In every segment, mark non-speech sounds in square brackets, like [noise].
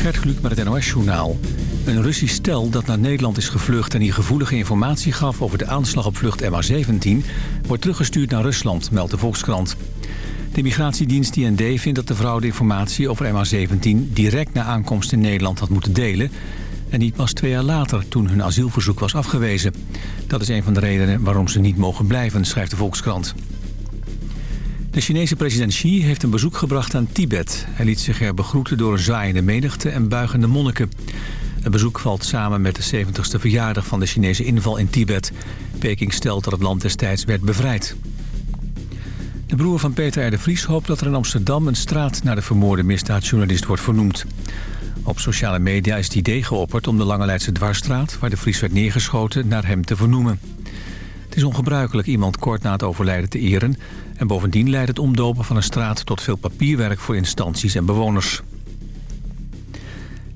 Gert Kluk met het NOS-journaal. Een Russisch stel dat naar Nederland is gevlucht... en hier gevoelige informatie gaf over de aanslag op vlucht MH17... wordt teruggestuurd naar Rusland, meldt de Volkskrant. De migratiedienst IND vindt dat de vrouw de informatie over MH17... direct na aankomst in Nederland had moeten delen... en niet pas twee jaar later, toen hun asielverzoek was afgewezen. Dat is een van de redenen waarom ze niet mogen blijven, schrijft de Volkskrant. De Chinese president Xi heeft een bezoek gebracht aan Tibet. Hij liet zich er begroeten door een zwaaiende menigte en buigende monniken. Het bezoek valt samen met de 70ste verjaardag van de Chinese inval in Tibet. Peking stelt dat het land destijds werd bevrijd. De broer van Peter R. de Vries hoopt dat er in Amsterdam... een straat naar de vermoorde misdaadjournalist wordt vernoemd. Op sociale media is het idee geopperd om de Lange Leidse Dwarsstraat... waar de Vries werd neergeschoten, naar hem te vernoemen. Het is ongebruikelijk iemand kort na het overlijden te eren... en bovendien leidt het omdopen van een straat tot veel papierwerk voor instanties en bewoners.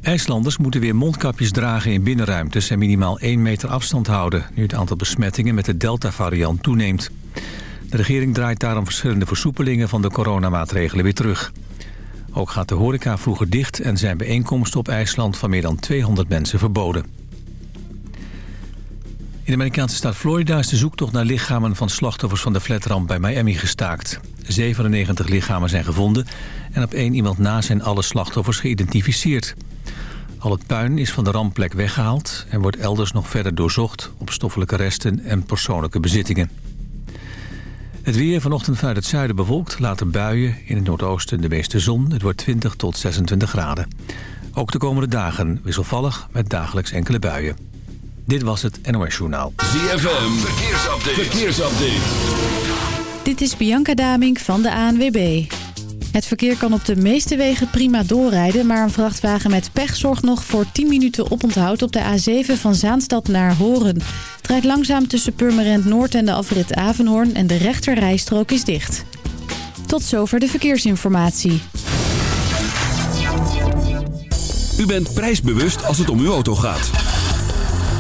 IJslanders moeten weer mondkapjes dragen in binnenruimtes... en minimaal 1 meter afstand houden... nu het aantal besmettingen met de Delta-variant toeneemt. De regering draait daarom verschillende versoepelingen van de coronamaatregelen weer terug. Ook gaat de horeca vroeger dicht en zijn bijeenkomsten op IJsland van meer dan 200 mensen verboden. In de Amerikaanse staat Florida is de zoektocht naar lichamen van slachtoffers van de flatramp bij Miami gestaakt. 97 lichamen zijn gevonden en op één iemand na zijn alle slachtoffers geïdentificeerd. Al het puin is van de rampplek weggehaald en wordt elders nog verder doorzocht op stoffelijke resten en persoonlijke bezittingen. Het weer vanochtend vanuit het zuiden bewolkt, later buien. In het noordoosten de meeste zon. Het wordt 20 tot 26 graden. Ook de komende dagen wisselvallig met dagelijks enkele buien. Dit was het NOS Journaal. ZFM, verkeersupdate. verkeersupdate. Dit is Bianca Damink van de ANWB. Het verkeer kan op de meeste wegen prima doorrijden... maar een vrachtwagen met pech zorgt nog voor 10 minuten oponthoud... op de A7 van Zaanstad naar Horen. Het rijdt langzaam tussen Purmerend Noord en de afrit Avenhoorn... en de rechterrijstrook is dicht. Tot zover de verkeersinformatie. U bent prijsbewust als het om uw auto gaat.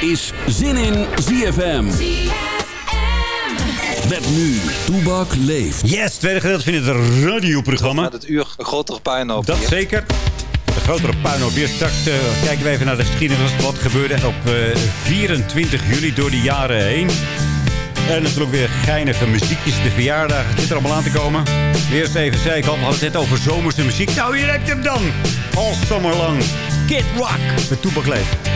Is Zin in ZFM. Met nu, Toebak leeft. Yes, tweede gedeelte van het radioprogramma. Met het uur een grotere puinhoop. Dat hier. zeker. Een grotere puinhoop. Hier straks uh, kijken we even naar de geschiedenis. Wat gebeurde op uh, 24 juli door de jaren heen. En natuurlijk weer geinige muziekjes. De verjaardagen zitten er allemaal aan te komen. Eerst even zei ik al, we hadden het net over zomerse muziek. Nou, hier heb je hem dan. All summer long. Kid Rock. Met Toebak leeft.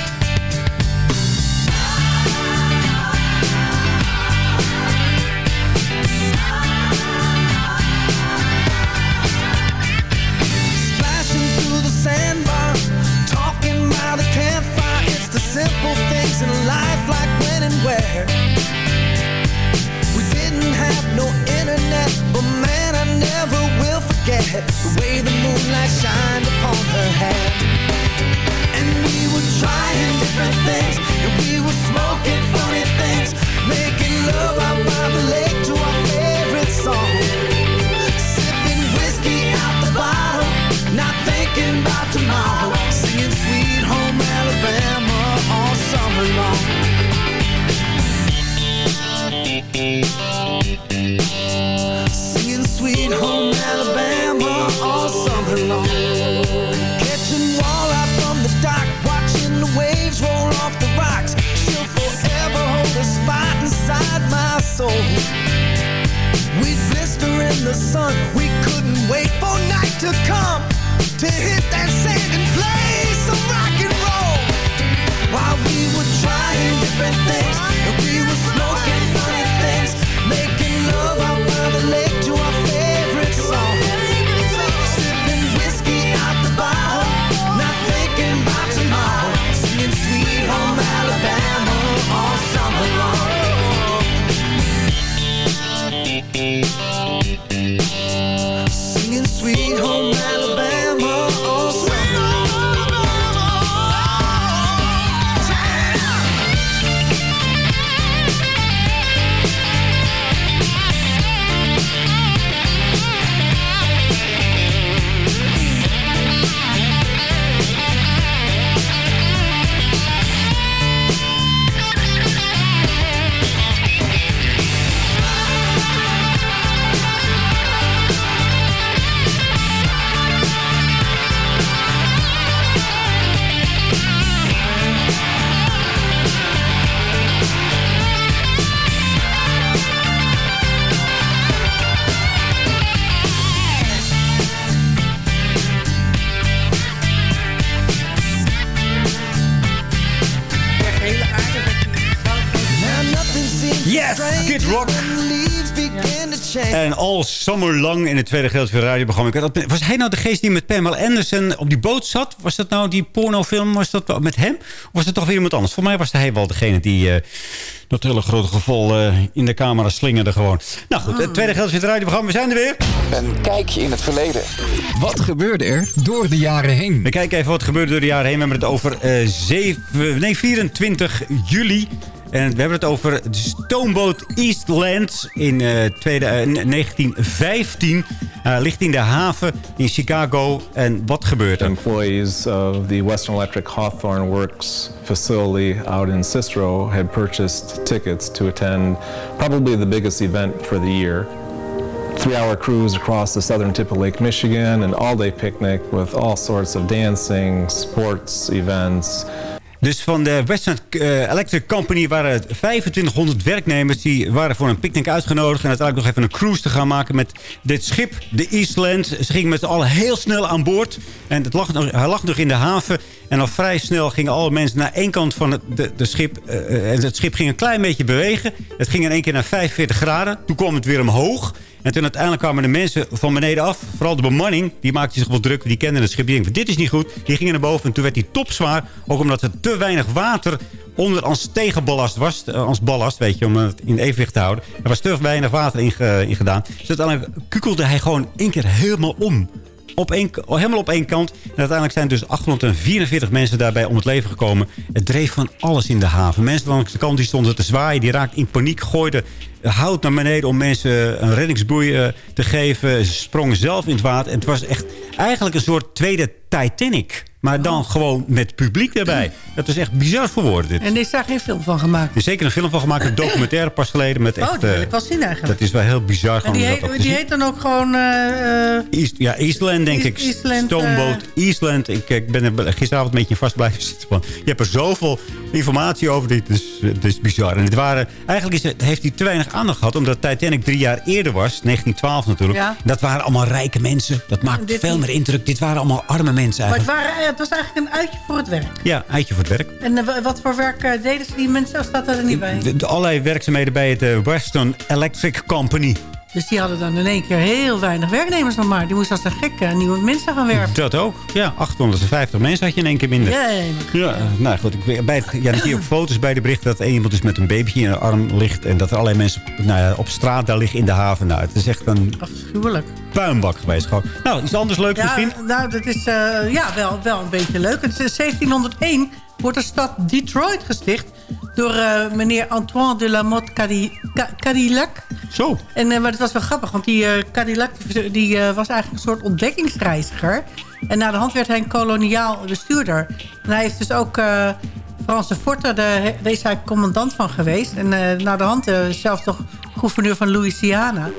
way the moonlight shined upon her hair. And we were trying different things And we were smoking the sun. We couldn't wait for night to come To hit that sand and play some rock and roll. While we were trying different things En al summer lang in het tweede gedeelte van het radioprogramma. Was hij nou de geest die met Pamela Anderson op die boot zat? Was dat nou die pornofilm? Was dat met hem? Of was het toch weer iemand anders? Voor mij was hij wel degene die... Uh, dat hele grote geval uh, in de camera slingerde gewoon. Nou goed, het tweede gedeelte van het radioprogramma. We zijn er weer. Een kijkje in het verleden. Wat gebeurde er door de jaren heen? We kijken even wat gebeurde door de jaren heen. We hebben het over uh, 7, nee, 24 juli en we hebben het over de stoomboot Eastland in uh, tweede, uh, 1915. Uh, ligt in de haven in Chicago. En wat gebeurt er? Employees of the Western Electric Hawthorne Works facility out in Cicero had purchased tickets to attend probably the biggest event for the year. Three-hour cruise across the southern tip of Lake Michigan, an all-day picnic with all sorts of dancing, sports events. Dus van de Western uh, Electric Company waren 2500 werknemers... die waren voor een picknick uitgenodigd... en uiteindelijk nog even een cruise te gaan maken met dit schip, de Eastland. Ze gingen met z'n allen heel snel aan boord. En het lag nog, hij lag nog in de haven. En al vrij snel gingen alle mensen naar één kant van het de, de schip. En het schip ging een klein beetje bewegen. Het ging in één keer naar 45 graden. Toen kwam het weer omhoog. En toen uiteindelijk kwamen de mensen van beneden af. Vooral de bemanning, die maakte zich wel druk. Die kenden het schip. Die dit is niet goed. Die gingen naar boven en toen werd die topzwaar. Ook omdat er te weinig water onder als tegenballast was. Als ballast, weet je, om het in evenwicht te houden. Er was te weinig water in, in gedaan. Dus uiteindelijk kukelde hij gewoon één keer helemaal om. Op één, helemaal op één kant. En uiteindelijk zijn dus 844 mensen daarbij om het leven gekomen. Het dreef van alles in de haven. Mensen langs de kant die stonden te zwaaien. Die raakten in paniek, gooiden hout naar beneden om mensen een reddingsboei te geven. Ze sprongen zelf in het water. En het was echt eigenlijk een soort tweede Titanic. Maar dan gewoon met publiek erbij. Dat is echt bizar voor woorden. Dit. En er is daar geen film van gemaakt? Er is zeker een film van gemaakt. Een documentaire pas geleden. Met echt, oh, dat wil ik wel zien eigenlijk. Dat is wel heel bizar. En die, heet, die heet dan ook gewoon... Uh, East, ja, Eastland denk East, ik. Eastland, Stoomboot uh, Eastland. Ik, ik ben er gisteravond een beetje vast blijven [laughs] zitten. Van. Je hebt er zoveel informatie over. Dit is, het is bizar. En het waren, eigenlijk is het, heeft hij te weinig aandacht gehad. Omdat Titanic drie jaar eerder was. 1912 natuurlijk. Ja. Dat waren allemaal rijke mensen. Dat maakt veel meer indruk. Dit waren allemaal arme mensen eigenlijk. Maar het, waren, het was eigenlijk een uitje voor het werk. Ja, uitje voor het werk. En uh, wat voor werk uh, deden ze die mensen? Of staat dat er niet bij? De, de, allerlei werkzaamheden bij het Western Electric Company. Dus die hadden dan in één keer heel weinig werknemers nog maar. Die moesten als een gekke nieuwe mensen gaan werven. Dat ook. Ja, 850 mensen had je in één keer minder. Jee, ja, nou goed. Ik, bij het, ja, zie je op foto's bij de berichten dat er iemand dus met een babytje in de arm ligt. En dat er allerlei mensen nou ja, op straat daar liggen in de haven. Nou, het is echt een Afschuwelijk. puinbak geweest. Gewoon. Nou, iets anders leuks ja, misschien? Nou, dat is uh, ja, wel, wel een beetje leuk. Het is 1701 wordt de stad Detroit gesticht door uh, meneer Antoine de la Motte Cadillac. Zo. En, uh, maar het was wel grappig, want die uh, Cadillac die, was eigenlijk een soort ontdekkingsreiziger. En na de hand werd hij een koloniaal bestuurder. En hij heeft dus ook Frans de Forte, de, daar is hij commandant van geweest. En na de hand zelfs toch gouverneur van Louisiana.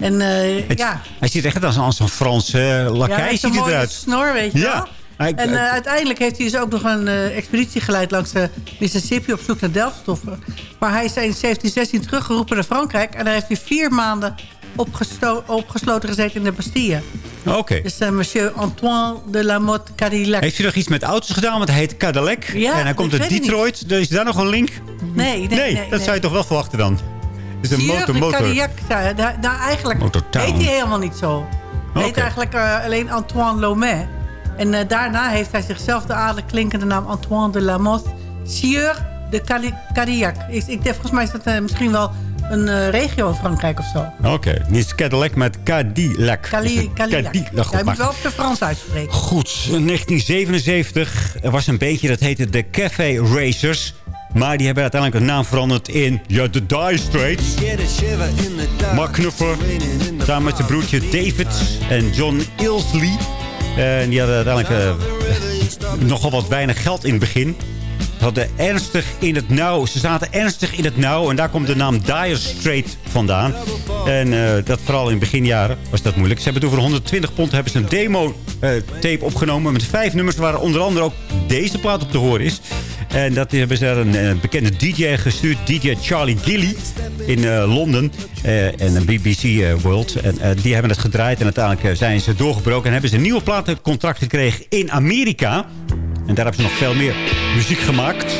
En het, ja... Hij ziet echt als, als een Franse lakij ja, ziet eruit. snor, weet je ja. wel. En uh, uiteindelijk heeft hij dus ook nog een uh, expeditie geleid langs de Mississippi op zoek naar delfstoffen. Maar hij is in 1716 teruggeroepen naar Frankrijk. En daar heeft hij vier maanden opgesloten gezeten in de Bastille. Oké. Okay. Dus uh, monsieur Antoine de la Motte Cadillac. Heeft hij nog iets met auto's gedaan? Want hij heet Cadillac. Ja, en hij komt uit Detroit. Dus is daar nog een link? Nee, nee, nee, nee dat nee. zou je toch wel verwachten dan? Is een motor, motor. Cadillac, nou, eigenlijk heet hij helemaal niet zo. Hij okay. heet eigenlijk alleen Antoine Lomet. En uh, daarna heeft hij zichzelf de adellijk klinkende naam Antoine de la Motte Sieur de Cadillac. Ik, volgens mij is dat uh, misschien wel een uh, regio in Frankrijk of zo. Oké, okay. niet Cadillac, maar Cadillac. Cali Cadillac. Cadillac. Ja, je moet wel op de Frans uitspreken. Goed, 1977 er was een beetje, dat heette de Café Racers. Maar die hebben uiteindelijk een naam veranderd in ja, de Dire Straits. Mark Knuffer, samen met zijn broertje David en John Ilsley. En die hadden uiteindelijk uh, nogal wat weinig geld in het begin. Hadden ernstig in het nauw. Ze zaten ernstig in het nauw. En daar komt de naam Dire Straits vandaan. En uh, dat vooral in beginjaren was dat moeilijk. Ze hebben toen voor 120 pond hebben ze een demo-tape uh, opgenomen. Met vijf nummers waar onder andere ook deze plaat op te horen is. En dat hebben ze een, een bekende DJ gestuurd. DJ Charlie Gilly in Londen. En een BBC World. En die hebben het gedraaid. En uiteindelijk zijn ze doorgebroken. En hebben ze een nieuwe platencontract gekregen in Amerika. En daar hebben ze nog veel meer muziek gemaakt.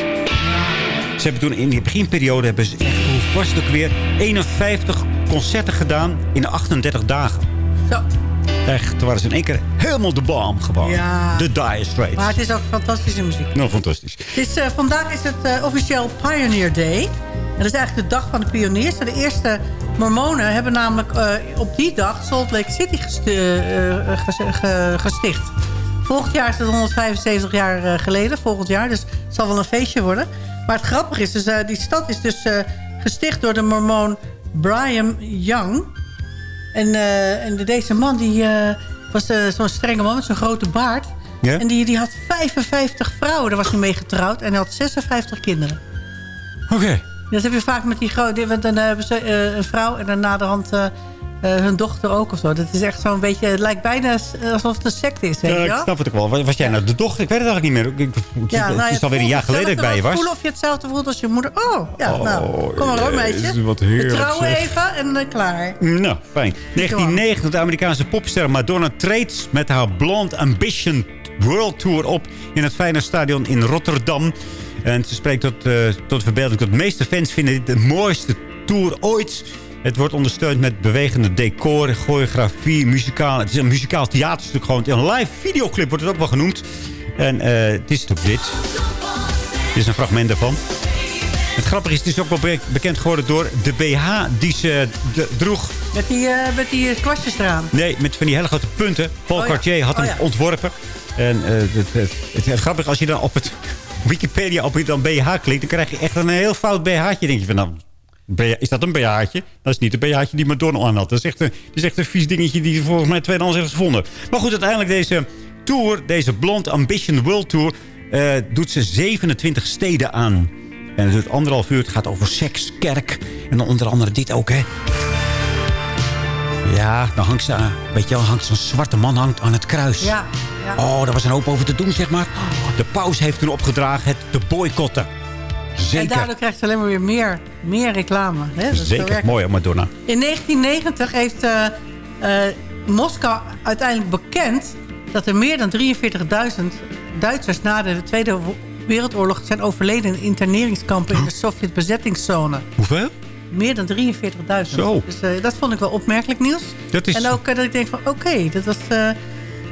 Ze hebben toen in die beginperiode hebben ze echt was het ook weer, 51 concerten gedaan in 38 dagen. Zo. Echt, waren ze in één keer helemaal de bom gewoon. Ja. De Dire Straits. Maar het is ook fantastische muziek. Nou, fantastisch. Het is, uh, vandaag is het uh, officieel Pioneer Day. En dat is eigenlijk de dag van de pioniers. De eerste mormonen hebben namelijk uh, op die dag Salt Lake City gesticht. Volgend jaar is het 175 jaar geleden. Volgend jaar, dus het zal wel een feestje worden. Maar het grappige is, dus, die stad is dus gesticht door de mormoon Brian Young... En, uh, en deze man die, was zo'n strenge man met zo'n grote baard. En die, die had 55 vrouwen, daar was hij mee getrouwd. En hij had 56 kinderen. Oké. Okay. Dat heb je vaak met die grote... Want dan hebben ze een vrouw en dan na de hand uh, hun dochter ook of zo. Dat is echt zo'n beetje... Het lijkt bijna alsof het een sect is. Weet ja, je ik snap het ook wel. Was jij nou de dochter? Ik weet het eigenlijk niet meer. Ik, ja, nou, het is alweer een jaar geleden dat ik bij je was. voelen of je hetzelfde voelt als je moeder. Oh, ja, oh, nou. Kom maar hoor, meisje. Wat heerlijk. We trouwen even en dan klaar. Nou, fijn. 1990, de Amerikaanse popster Madonna treedt met haar Blonde Ambition World Tour op... in het Feyenoord Stadion in Rotterdam. En ze spreekt tot, uh, tot verbeelding dat de meeste fans vinden dit de mooiste tour ooit... Het wordt ondersteund met bewegende decor, choreografie, muzikaal. Het is een muzikaal theaterstuk gewoon. Een live videoclip wordt het ook wel genoemd. En uh, het is op dit. Dit is een fragment daarvan. Het grappige is, het is ook wel bekend geworden door de BH die ze droeg. Met die, uh, met die kwastjes eraan? Nee, met van die hele grote punten. Paul oh, Cartier had hem oh, ontworpen. En uh, het, het, het, het grappige als je dan op het [laughs] Wikipedia op je dan BH klikt... dan krijg je echt een heel fout BH'tje. denk je van, nou, is dat een BH'tje? Dat is niet een BH'tje die Madonna aan had. Dat is echt een, dat is echt een vies dingetje die volgens mij tweedehands heeft gevonden. Maar goed, uiteindelijk deze tour, deze Blonde Ambition World Tour... Uh, doet ze 27 steden aan. En het duurt anderhalf uur. Het gaat over seks, kerk. En dan onder andere dit ook, hè. Ja, dan hangt ze, weet je wel, hangt zo'n zwarte man hangt aan het kruis. Ja, ja. Oh, daar was een hoop over te doen, zeg maar. De paus heeft toen opgedragen het te boycotten. Zeker. En daardoor krijgt ze alleen maar weer meer, meer reclame. Hè? Zeker, mooi Madonna. In 1990 heeft uh, uh, Moskou uiteindelijk bekend... dat er meer dan 43.000 Duitsers na de Tweede Wereldoorlog... zijn overleden in interneringskampen in de Sovjet-bezettingszone. Hoeveel? Meer dan 43.000. Zo. Dus uh, dat vond ik wel opmerkelijk nieuws. Dat is... En ook dat ik denk van, oké, dat was...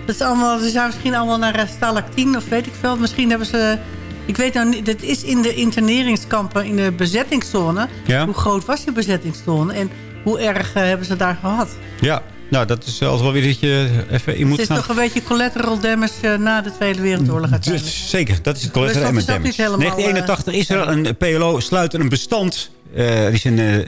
dat is allemaal, ze zijn misschien allemaal naar Stalactine of weet ik veel. Misschien hebben ze ik weet nou niet, dat is in de interneringskampen in de bezettingszone. Hoe groot was die bezettingszone en hoe erg uh, hebben ze daar gehad? Ja, nou, dat is zelfs wel weer dat je even in moet Het is toch een beetje collateral damage uh, na de Tweede Wereldoorlog uiteindelijk. Dus, zeker, dat is het collateral dus damage. 1981 is er een PLO sluit een bestand. Uh, is in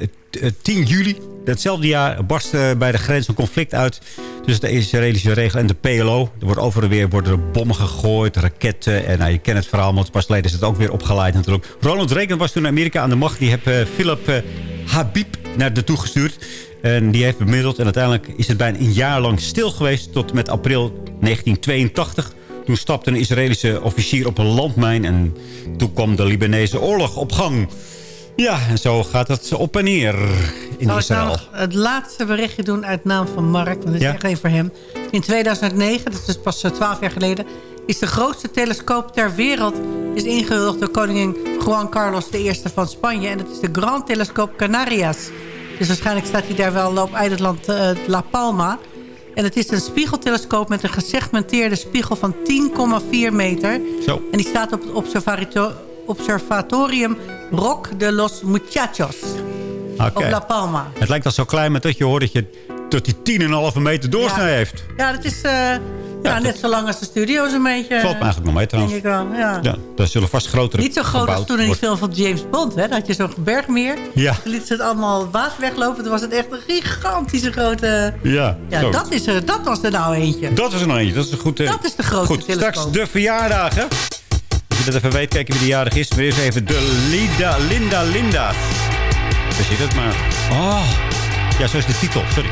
10 juli datzelfde jaar barst bij de grens een conflict uit tussen de Israëlische regel en de PLO. Er wordt en weer worden er bommen gegooid, raketten. En nou, je kent het verhaal, want pas geleden is het ook weer opgeleid natuurlijk. Ronald Reagan was toen in Amerika aan de macht. Die heeft Philip Habib naar toe gestuurd. En die heeft bemiddeld. En uiteindelijk is het bijna een jaar lang stil geweest. Tot met april 1982. Toen stapte een Israëlische officier op een landmijn. En toen kwam de Libanese oorlog op gang. Ja, en zo gaat het op en neer in Zal Israël. Ik nou het laatste berichtje doen uit naam van Mark. Want dat is ja? echt even voor hem. In 2009, dat is pas 12 jaar geleden... is de grootste telescoop ter wereld is ingehuldigd door koningin Juan Carlos I van Spanje. En dat is de Grand Telescoop Canarias. Dus waarschijnlijk staat hij daar wel op eiland uh, La Palma. En het is een spiegeltelescoop met een gesegmenteerde spiegel van 10,4 meter. Zo. En die staat op het observatorium Rock de los Muchachos. Op La Palma. Het lijkt al zo klein, maar dat je hoort dat, je, dat die 10,5 meter doorsnee heeft. Ja, dat is... Uh, ja, net zo lang als de studio een beetje. Valt me eigenlijk nog mee trouwens. Denk ik wel, ja. ja. Daar zullen vast grotere Niet zo groot als toen in die film van James Bond. Hè? Dan had je zo'n bergmeer. Ja. Toen liet ze het allemaal water weglopen. Toen was het echt een gigantische grote... Ja, ja dat, is er, dat was er nou eentje. Dat was er nou eentje. Dat is een goed... Uh... Dat is de grote Goed, straks de verjaardagen. Als je dat even weet, kijken wie de jarig is. Maar eerst even de Linda, Linda, Linda. Zo zit het maar. Oh, ja, zo is de titel. Sorry.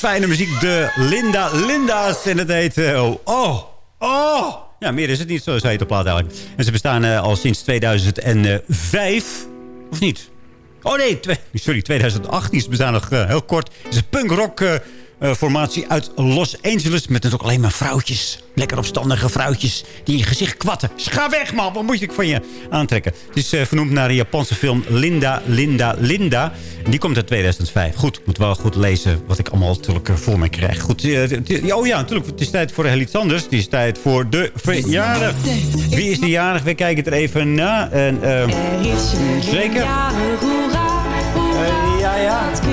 Fijne muziek. De Linda Linda's. En het heet... Uh, oh, oh. Ja, meer is het niet, zo zei het op plaat eigenlijk. En ze bestaan uh, al sinds 2005. Of niet? Oh nee, sorry, 2018. Ze bestaan nog uh, heel kort. Het is een punkrock uh, formatie uit Los Angeles. Met natuurlijk alleen maar vrouwtjes. Lekker opstandige vrouwtjes die je gezicht kwatten. Ga weg man, wat moet ik van je aantrekken? Het is uh, vernoemd naar de Japanse film Linda, Linda, Linda. die komt uit 2005. Goed, ik moet wel goed lezen wat ik allemaal natuurlijk eh, voor me krijg. Goed, uh, oh ja, natuurlijk. Het is tijd voor heel iets anders. Het is tijd voor de verjaardag. Wie is de jarig? We kijken er even na. En, uh, zeker.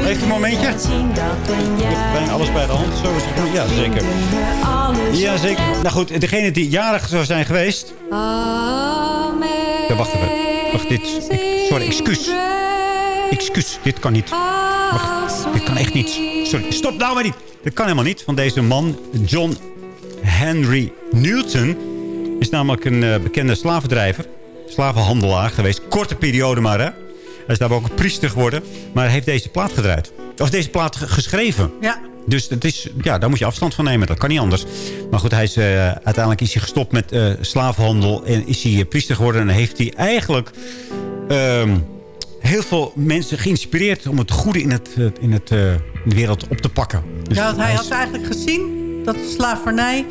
Heeft u een momentje? Bijna alles bij de hand. Zo is het. Ja, zeker. Ja, zeker. Nou goed, degene die jarig zou zijn geweest... Ja, wacht even. Wacht, dit... sorry, excuus. Excuus, dit kan niet. Wacht, dit kan echt niet. Sorry, stop nou maar niet. Dit kan helemaal niet. Van deze man, John Henry Newton... is namelijk een uh, bekende slavendrijver. Slavenhandelaar geweest. Korte periode maar, hè. Hij is daar ook priester geworden. Maar hij heeft deze plaat gedraaid. Of deze plaat geschreven. Ja. Dus het is, ja, daar moet je afstand van nemen. Dat kan niet anders. Maar goed, hij is, uh, uiteindelijk is hij gestopt met uh, slavenhandel. En is hij uh, priester geworden. En heeft hij eigenlijk um, heel veel mensen geïnspireerd... om het goede in, het, in, het, in de wereld op te pakken. Dus ja, want hij, hij had eigenlijk gezien dat de slavernij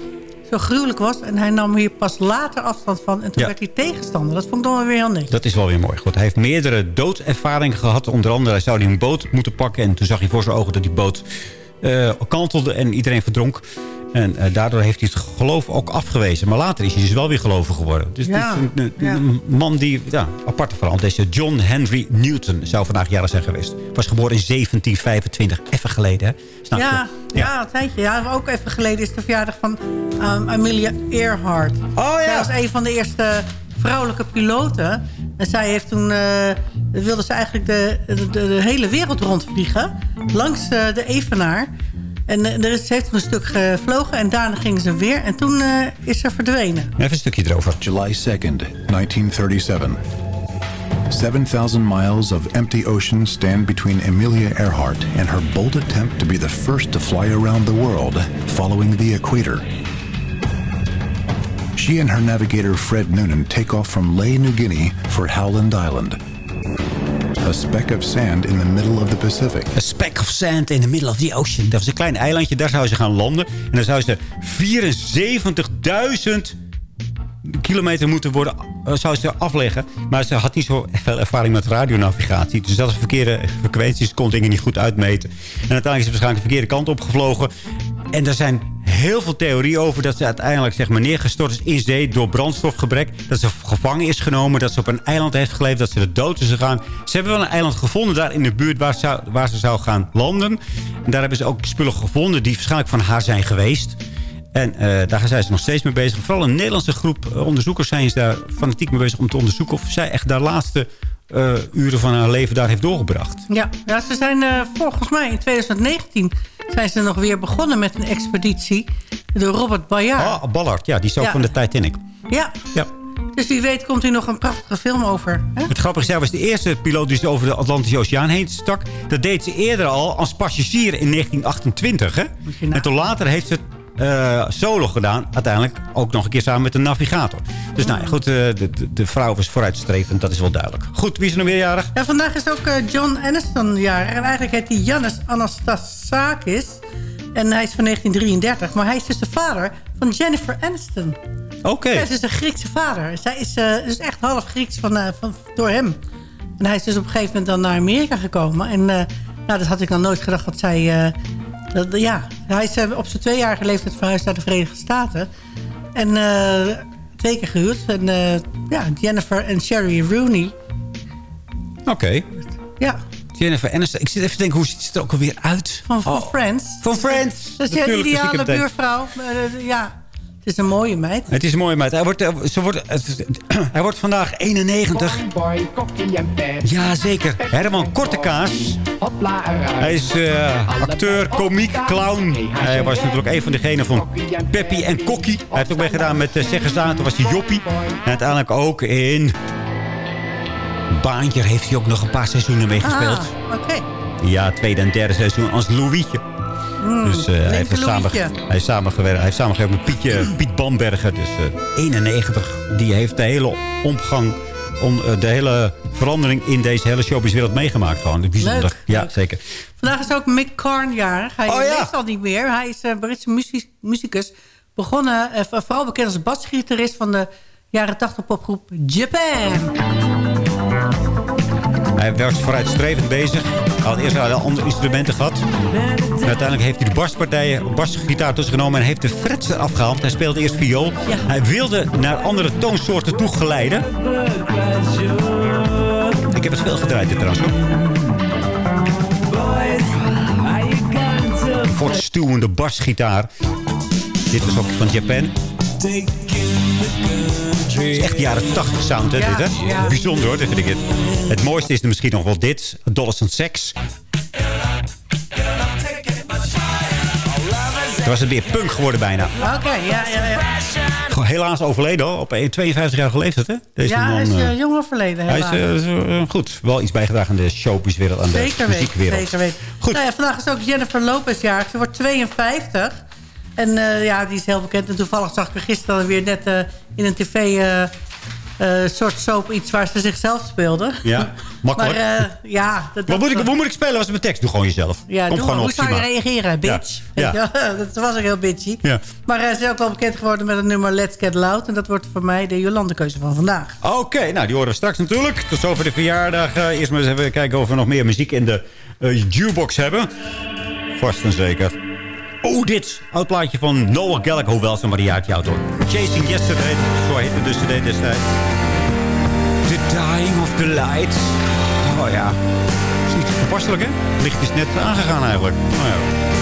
zo gruwelijk was. En hij nam hier pas later afstand van. En toen werd hij tegenstander. Dat vond ik dan weer heel netjes. Dat is wel weer mooi. Goed, hij heeft meerdere doodervaringen gehad. Onder andere hij zou hij een boot moeten pakken. En toen zag hij voor zijn ogen dat die boot uh, kantelde en iedereen verdronk. En uh, daardoor heeft hij het geloof ook afgewezen. Maar later is hij dus wel weer gelovig geworden. Dus ja, is een, man die, ja, aparte verhaal. Deze John Henry Newton zou vandaag jaren zijn geweest. Was geboren in 1725. Even geleden, hè? Snap ja, je? ja, een tijdje. Ja, ook even geleden is de verjaardag van um, Amelia Earhart. Oh ja. Zij was een van de eerste vrouwelijke piloten. En zij heeft toen, uh, wilde ze eigenlijk de, de, de, hele wereld rondvliegen. Langs uh, de Evenaar. En uh, er is, ze heeft een stuk gevlogen en daarna gingen ze weer. En toen uh, is ze verdwenen. Even een stukje erover. July 2nd, 1937. 7,000 miles of empty ocean stand between Amelia Earhart and her bold attempt to be the first to fly around the world following the equator. She and her navigator Fred Noonan take off from Ley, New Guinea for Howland Island. A speck of sand in the middle of the Pacific. A speck of sand in the middle of the ocean. Dat was een klein eilandje, daar zou ze gaan landen. En dan zou ze 74.000 kilometer moeten worden, eh, zou ze afleggen. Maar ze had niet zo veel ervaring met radionavigatie. Dus dat verkeerde frequenties, kon dingen niet goed uitmeten. En uiteindelijk is ze waarschijnlijk de verkeerde kant opgevlogen. En er zijn heel veel theorie over dat ze uiteindelijk zeg maar, neergestort is in zee door brandstofgebrek. Dat ze gevangen is genomen, dat ze op een eiland heeft geleefd, dat ze de dood is gegaan. Ze hebben wel een eiland gevonden daar in de buurt waar ze, waar ze zou gaan landen. En daar hebben ze ook spullen gevonden die waarschijnlijk van haar zijn geweest. En uh, daar zijn ze nog steeds mee bezig. Vooral een Nederlandse groep eh, onderzoekers zijn ze daar fanatiek mee bezig om te onderzoeken... of zij echt de laatste uh, uren van haar leven daar heeft doorgebracht. Ja, ja ze zijn uh, volgens mij in 2019 zijn ze nog weer begonnen met een expeditie. Door Robert Ballard. Oh, Ballard, ja, die is ook van de Titanic. Ja. ja. Dus wie weet komt hier nog een prachtige film over. Hè? Het grappige is, was de eerste piloot die over de Atlantische Oceaan heen stak. Dat deed ze eerder al als passagier in 1928. Hè? En toen later heeft ze uh, solo gedaan. Uiteindelijk ook nog een keer samen met een navigator. Dus nou ja, goed, uh, de, de, vrouw was vooruitstrevend, dat is wel duidelijk. Goed, wie is er nog meer jarig? Ja, vandaag is ook uh, John Aniston jarig. En eigenlijk heet hij Jannis Anastasakis. En hij is van 1933. Maar hij is dus de vader van Jennifer Aniston. Oké. Okay. Hij is dus een Griekse vader. Zij is, is echt half Grieks van, van, door hem. En hij is dus op een gegeven moment dan naar Amerika gekomen. En nou, dat had ik dan nooit gedacht dat zij dat, ja, hij is uh, op zijn tweejarige leeftijd verhuisd naar de Verenigde Staten. En uh, twee keer gehuurd. En uh, ja, Jennifer en Sherry Rooney. Oké. Okay. Ja. Jennifer Aniston. Ik zit even te denken, hoe ziet ze er ook alweer uit? Van, van oh. Friends. Van Friends. Dat is een ideale buurvrouw. ja. Het is een mooie meid. Het is een mooie meid. Hij wordt, eh, ze wordt, [clears throat] hij wordt vandaag 91. Ja, zeker. Herman Kortekaas. Hij is uh, acteur, komiek, clown. Hij was natuurlijk een van degenen van Peppy en Kokkie. Hij heeft ook meegedaan met uh, Toen was hij Joppie. En uiteindelijk ook in baantje heeft hij ook nog een paar seizoenen meegespeeld. Ah, oké. Ja, tweede en derde seizoen als Louietje. Mm, dus uh, hij, heeft samen, hij, heeft samengewerkt, hij heeft samengewerkt met Pietje, [laughs] Piet Bamberger. Dus uh, 91. Die heeft de hele omgang, om, uh, de hele verandering in deze hele showbizwereld meegemaakt. Gewoon. Bijzonder. Leuk, ja, leuk. zeker. Vandaag is ook Mick Carn jarig. Hij Oh, ja. leeft al niet meer. Hij is een Britse muziek, muzikus. Begonnen, eh, vooral bekend als basgitarist van de jaren 80 popgroep Japan. Hij was vooruitstrevend bezig. Hij had eerst al andere instrumenten gehad. En uiteindelijk heeft hij de baspartijen, basgitaar tussen genomen... en heeft de frets eraf gehaald. Hij speelde eerst viool. Hij wilde naar andere toonsoorten toe geleiden. Ik heb het veel gedraaid dit trouwens. hoor. Voortstuwende basgitaar. Dit was ook van Japan. Het is echt jaren 80 sound, hè, Ja, dit, hè? ja. Bijzonder, hoor, dit vind ik het. Het mooiste is misschien nog wel dit. Adolescent Sex. Toen was het weer punk geworden bijna. Oké, ja, ja, ja. Gewoon helaas overleden, hoor. Op 52 jaar leeftijd, hè? Deze ja, hij is man, uh, jong overleden. hij is helaas. eh, goed. Wel iets bijgedragen aan de showbizwereld, aan de Zeker weten, muziekwereld. zeker weten. Goed. Nou ja, vandaag is ook Jennifer Lopez jarig. Ze wordt 52. En eh, ja, die is heel bekend. En toevallig zag ik haar gisteren weer net eh, in een tv... eh, soort soap iets waar ze zichzelf speelde. Ja, [laughs] makkelijk. Maar ja... Dat, moet, ik, hoe moet ik spelen? Het mijn tekst? Doe gewoon jezelf. Ja, doe, gewoon hoe zou je maar. reageren, bitch? Ja. [laughs] Dat was ook heel bitchy. Ja. Maar ze is ook wel bekend geworden met het nummer Let's Get Loud. En dat wordt voor mij de Jolande-keuze van vandaag. Oké, nou die horen we straks natuurlijk. Tot zover de verjaardag. Eerst maar eens even kijken of we nog meer muziek in de jukebox hebben. Vast en zeker. Oh, dit. Oud plaatje van Noel Gallagher. Hoewel ze maar die uit hoor. Chasing Yesterday. Zo heette de cd destijds. The Dying of the Light. Oh ja. Is niet toepasselijk, hè? Licht is net aangegaan eigenlijk. Nou ja.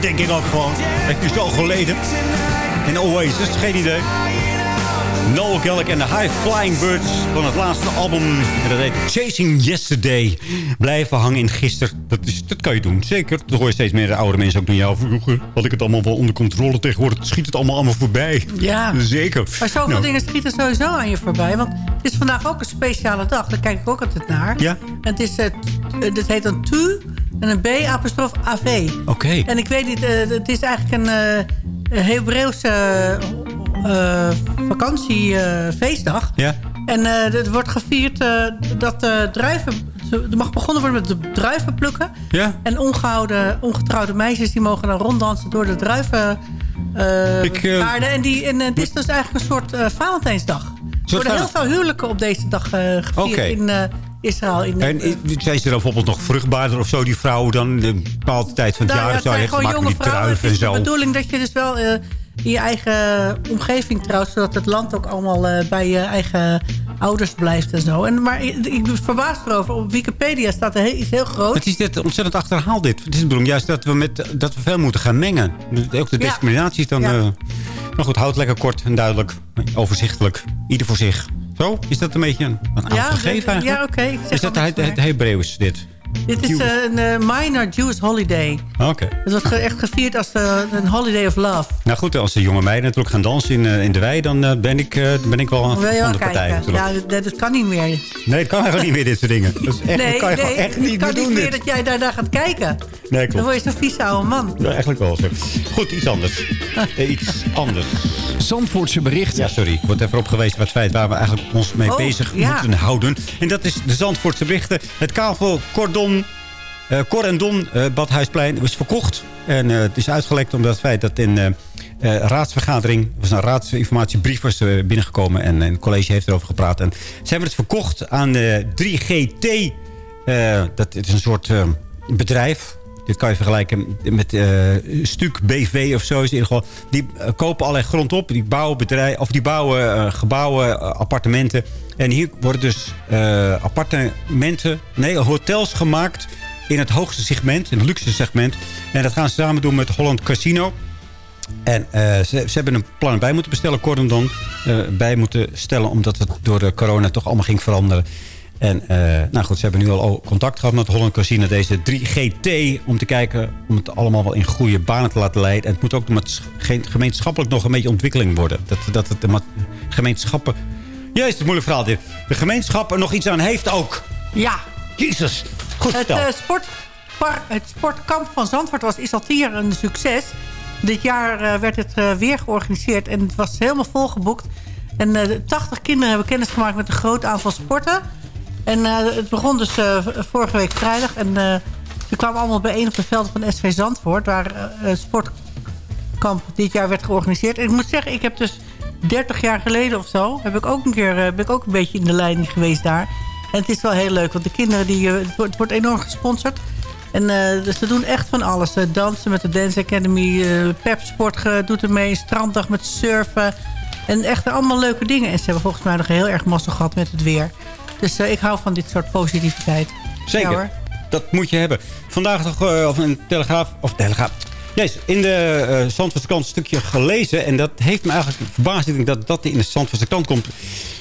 Denk ik ook gewoon. Heeft nu zo geleden. En Oasis, geen idee. Noel Gallagher en de High Flying Birds van het laatste album. En dat heet Chasing Yesterday. Blijven hangen in gisteren. Dat, is, dat kan je doen, zeker. Dat hoor je steeds meer oude mensen ook doen. Ja, vroeger had ik het allemaal wel onder controle. Tegenwoordig schiet het allemaal allemaal voorbij. Ja. Zeker. Maar zoveel Nou, dingen schieten sowieso aan je voorbij. Want het is vandaag ook een speciale dag. Daar kijk ik ook altijd naar. Ja. En het, is, t- eh, dit heet een TU en een B apostrof AV. Oké. En ik weet niet, eh, het is eigenlijk een een Hebreeuwse eh, vakantiefeestdag. Ja. En het wordt gevierd dat de druiven... Er mag begonnen worden met de druiven plukken. Ja. En ongehouden, ongetrouwde meisjes die mogen dan ronddansen door de druiven... Ik. En, die, en het is dus eigenlijk een soort Valentijnsdag. Er worden heel veel huwelijken op deze dag gevierd Oké. in Israël. In, En eh, i- zijn ze dan bijvoorbeeld nog vruchtbaarder of zo, die vrouwen dan? Een bepaalde tijd van het Nou jaar ja, het zijn gewoon jonge vrouwen. Het en is de bedoeling dat je dus wel eh, in je eigen omgeving trouwt... zodat het land ook allemaal eh, bij je eigen ouders blijft en zo. En, maar ik, ik ben verbaasd erover. Op Wikipedia staat er heel, iets heel groot. Het is dit ontzettend achterhaald dit. Het is de bedoeling juist dat we, met, dat we veel moeten gaan mengen. Ook de Ja. discriminatie is dan... Ja. eh, maar goed, houd lekker kort en duidelijk. Overzichtelijk. Ieder voor zich. Zo? Is dat een beetje een, een Ja, gegeven dat- eigenlijk? ja, oké, Is dat het, het. Hebreeuws, dit? Dit is eh, een eh, minor Jewish holiday. Oké. Het wordt ge- echt gevierd als eh, een holiday of love. Nou goed, als de jonge meiden natuurlijk gaan dansen in, in de wei... dan ben, ik, ben ik wel van de partij kijken? natuurlijk. Ja, dat, dat kan niet meer. Nee, het kan eigenlijk niet meer, dit soort dingen. Dat, is echt, dat kan je gewoon echt niet kan meer doen, niet dit. meer dat jij daar naar gaat kijken. Nee, klopt. Dan word je zo'n vieze oude man. Ja, eigenlijk wel zo. Goed, iets anders. [laughs] Eh, iets anders. Zandvoortse berichten. Ja, sorry. Ik word even op geweest bij het feit waar we eigenlijk ons mee Oh, bezig ja. moeten houden. En dat is de Zandvoortse berichten. Het kavelcordon, eh Cor en Don, eh, Badhuisplein, was verkocht. En eh, het is uitgelekt omdat het feit dat in eh eh, raadsvergadering... er was een raadsinformatiebrief was, eh, binnengekomen... en een college heeft erover gepraat. En ze hebben het verkocht aan de 3GT. eh, dat is een soort eh, bedrijf... Dit kan je vergelijken met eh Stuk BV of zo. Is in die eh, kopen allerlei grond op. Die bouwen, bedrijf, of die bouwen eh, gebouwen, appartementen. En hier worden dus appartementen, nee, hotels gemaakt in het hoogste segment, in het luxe segment. En dat gaan ze samen doen met Holland Casino. En ze, ze hebben een plan bij moeten bestellen, eh, bij moeten stellen, omdat het door de corona toch allemaal ging veranderen. En eh, nou goed, ze hebben nu al contact gehad met Holland Casino, deze 3GT... om te kijken om het allemaal wel in goede banen te laten leiden. En het moet ook gemeenschappelijk nog een beetje ontwikkeling worden. Dat, dat het de gemeenschappen... Jezus, het moeilijk verhaal dit. De gemeenschap er nog iets aan heeft ook. Ja. Jezus. Goed Het, eh, sportpar- het sportkamp van Zandvoort was, is al tien jaar een succes. Dit jaar eh, werd het weer georganiseerd en het was helemaal volgeboekt. En eh, 80 kinderen hebben kennis gemaakt met een groot aantal sporten. En eh, het begon dus eh, vorige week vrijdag. En eh, ze kwamen allemaal bijeen op de velden van SV Zandvoort... waar het sportkamp dit jaar werd georganiseerd. En ik moet zeggen, ik heb dus 30 jaar geleden of zo... heb ik ook een keer ben ik ook een beetje in de leiding geweest daar. En het is wel heel leuk, want de kinderen... Die, het, wordt, het wordt enorm gesponsord. En dus ze doen echt van alles. Ze dansen met de Dance Academy. eh Pepsport doet er mee. Stranddag met surfen. En echt allemaal leuke dingen. En ze hebben volgens mij nog heel erg mazzel gehad met het weer. Dus eh, ik hou van dit soort positiviteit. Zeker. Ja, dat moet je hebben. Vandaag nog eh, of een telegraaf... Of telegraaf. Jezus, in de uh, Zandvoortse krant een stukje gelezen. En dat heeft me eigenlijk verbaasd. Ik denk dat dat in de Zandvoortse krant komt.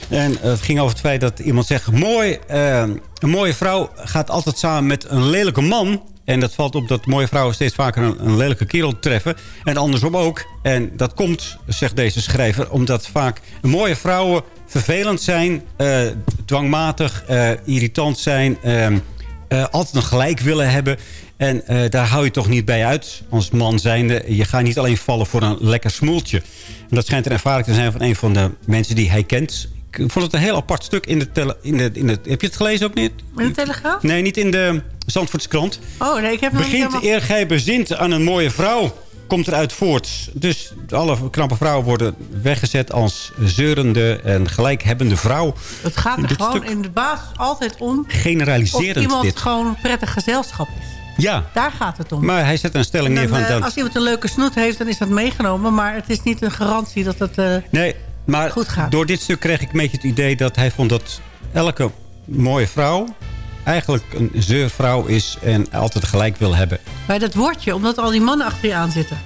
En het ging over het feit dat iemand zegt... Mooi, een mooie vrouw gaat altijd samen met een lelijke man. En dat valt op dat mooie vrouwen steeds vaker een, een lelijke kerel treffen. En andersom ook. En dat komt, zegt deze schrijver... omdat vaak mooie vrouwen vervelend zijn... eh, dwangmatig, eh, irritant zijn... ehm, uh, altijd een gelijk willen hebben. En daar hou je toch niet bij uit als man zijnde. Je gaat niet alleen vallen voor een lekker smoeltje. En dat schijnt een ervaring te zijn van een van de mensen die hij kent. Ik vond het een heel apart stuk in de... Tele, in de, in de heb je het gelezen ook niet? In de Telegraaf? Nee, niet in de Zandvoortse krant. Oh, nee, ik heb nog Begint helemaal... eer gij bezint aan een mooie vrouw komt eruit voort. Dus alle knappe vrouwen worden weggezet als zeurende en gelijkhebbende vrouw. Het gaat er gewoon in de basis altijd om... Generaliserend of iemand dit. gewoon een prettig gezelschap is. Ja. Daar gaat het om. Maar hij zet een stelling dan, neer van... Uh, dat... Als iemand een leuke snoet heeft, dan is dat meegenomen. Maar het is niet een garantie dat het uh, nee, maar goed gaat. door dit stuk kreeg ik een beetje het idee dat hij vond dat elke mooie vrouw eigenlijk een zeurvrouw is en altijd gelijk wil hebben. Bij dat woordje, omdat al die mannen achter je aan zitten.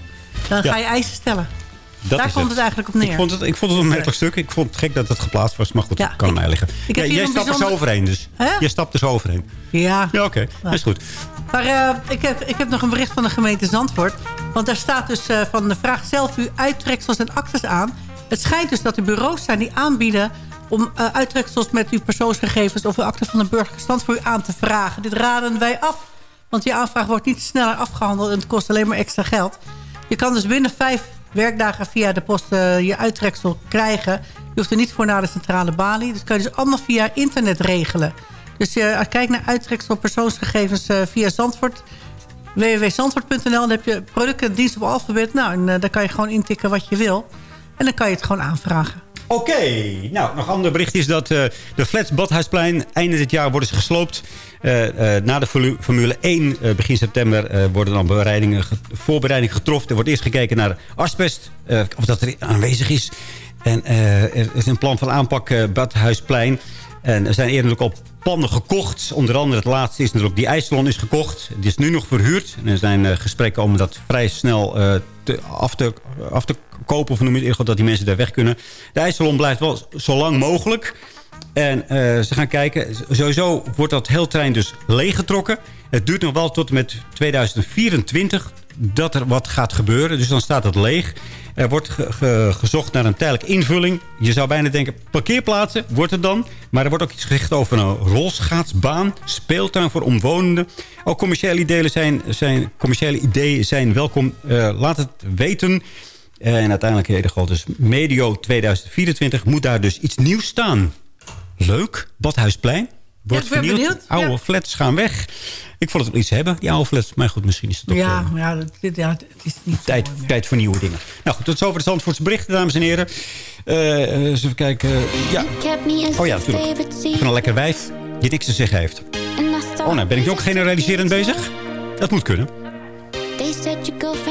Dan ga je eisen stellen. Dat Daar komt het. eigenlijk op neer. Ik vond het, ik vond het een merkelijk stuk. Ik vond het gek dat het geplaatst was. Maar goed, dat kan mij liggen. Ja, jij stapt bijzonder... er zo overheen dus. Je stapt er zo overheen. Ja. Ja, oké. Dat is goed. Maar uh, ik, heb, ik heb nog een bericht van de gemeente Zandvoort. Want daar staat dus uh, van de vraag zelf uw uittreksels en actes aan. Het schijnt dus dat er bureaus zijn die aanbieden om uh, uittreksels met uw persoonsgegevens... of uw akte van de burgerlijke stand voor u aan te vragen. Dit raden wij af. Want die aanvraag wordt niet sneller afgehandeld... en het kost alleen maar extra geld. Je kan dus binnen vijf werkdagen via de post uh, je uittreksel krijgen. Je hoeft er niet voor naar de centrale balie. Dus kan je dus allemaal via internet regelen. Dus uh, kijk naar uittreksel persoonsgegevens via Zandvoort www.zandvoort.nl. Dan heb je producten en dienst op alfabet. Nou, en daar kan je gewoon intikken wat je wil. En dan kan je het gewoon aanvragen. Oké, nou, nog ander bericht is dat uh, de flats Badhuisplein einde dit jaar worden ze gesloopt. Uh, uh, na de Formule 1 begin september worden dan bereidingen, voorbereidingen getroffen. Er wordt eerst gekeken naar asbest, of dat er aanwezig is. En er is een plan van aanpak Badhuisplein. En er zijn eerder ook al panden gekocht. Onder andere het laatste is natuurlijk die ijssalon is gekocht. Die is nu nog verhuurd. En er zijn gesprekken om dat vrij snel af, te, af te kopen. Of noem het dat die mensen daar weg kunnen. De ijssalon blijft wel zo lang mogelijk. En uh, ze gaan kijken. Sowieso wordt dat heel trein dus leeggetrokken. Het duurt nog wel tot met 2024 dat er wat gaat gebeuren. Dus dan staat het leeg. Er wordt gezocht naar een tijdelijke invulling. Je zou bijna denken, parkeerplaatsen wordt het dan. Maar er wordt ook iets gezegd over een rolschaatsbaan. Speeltuin voor omwonenden. Ook commerciële ideeën zijn, zijn, commerciële ideeën zijn welkom. Uh, laat het weten. En uiteindelijk, Hedegald, dus medio 2024 moet daar dus iets nieuws staan. Leuk. Badhuisplein. Wordt ja, vernieuwd. Benieuwd. Oude flats gaan weg. Ik vond het wel iets hebben, die oude flats. Maar goed, misschien is het toch... Ja, uh, ja, dit, ja, het is niet... Tijd, tijd voor nieuwe dingen. Nou goed, tot zover de Zandvoortse berichten, dames en heren. Uh, eens even kijken. ja. Oh ja, natuurlijk. Van een lekker wijf die niks te zeggen heeft. Oh, nou, ben ik ook generaliserend bezig? Dat moet kunnen. They said your girlfriend's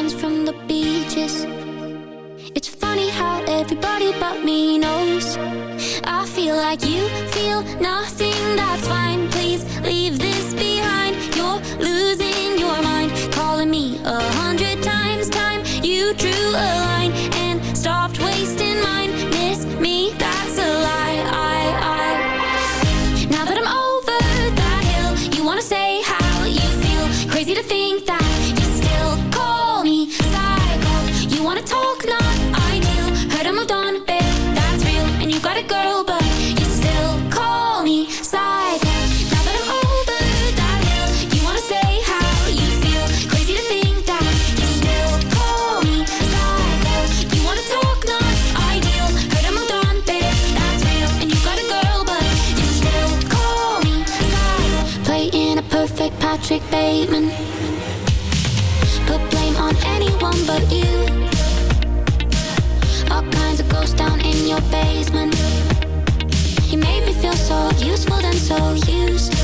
but me knows. I feel like you feel nothing, that's fine. Please leave this behind. You're losing your mind, calling me a hundred times. Time you drew a line and stopped wasting mine. Miss me, Patrick Bateman. Put blame on anyone but you. All kinds of ghosts down in your basement. You made me feel so useful and so used.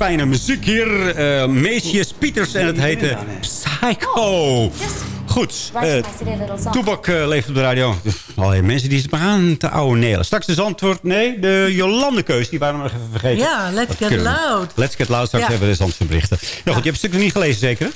Fijne muziek hier. Uh, Meesjes Pieters en het heette Psycho. Goed, uh, Toebak uh, leeft op de radio. Allerlei mensen die het maar aan te ouwe nelen. Straks de antwoord, nee, de Jolandekeus, die waren we nog even vergeten. Ja, Let's Get Loud. Let's Get Loud, straks ja. hebben we de antwoordberichten. Nou goed, je hebt het stuk nog niet gelezen zeker?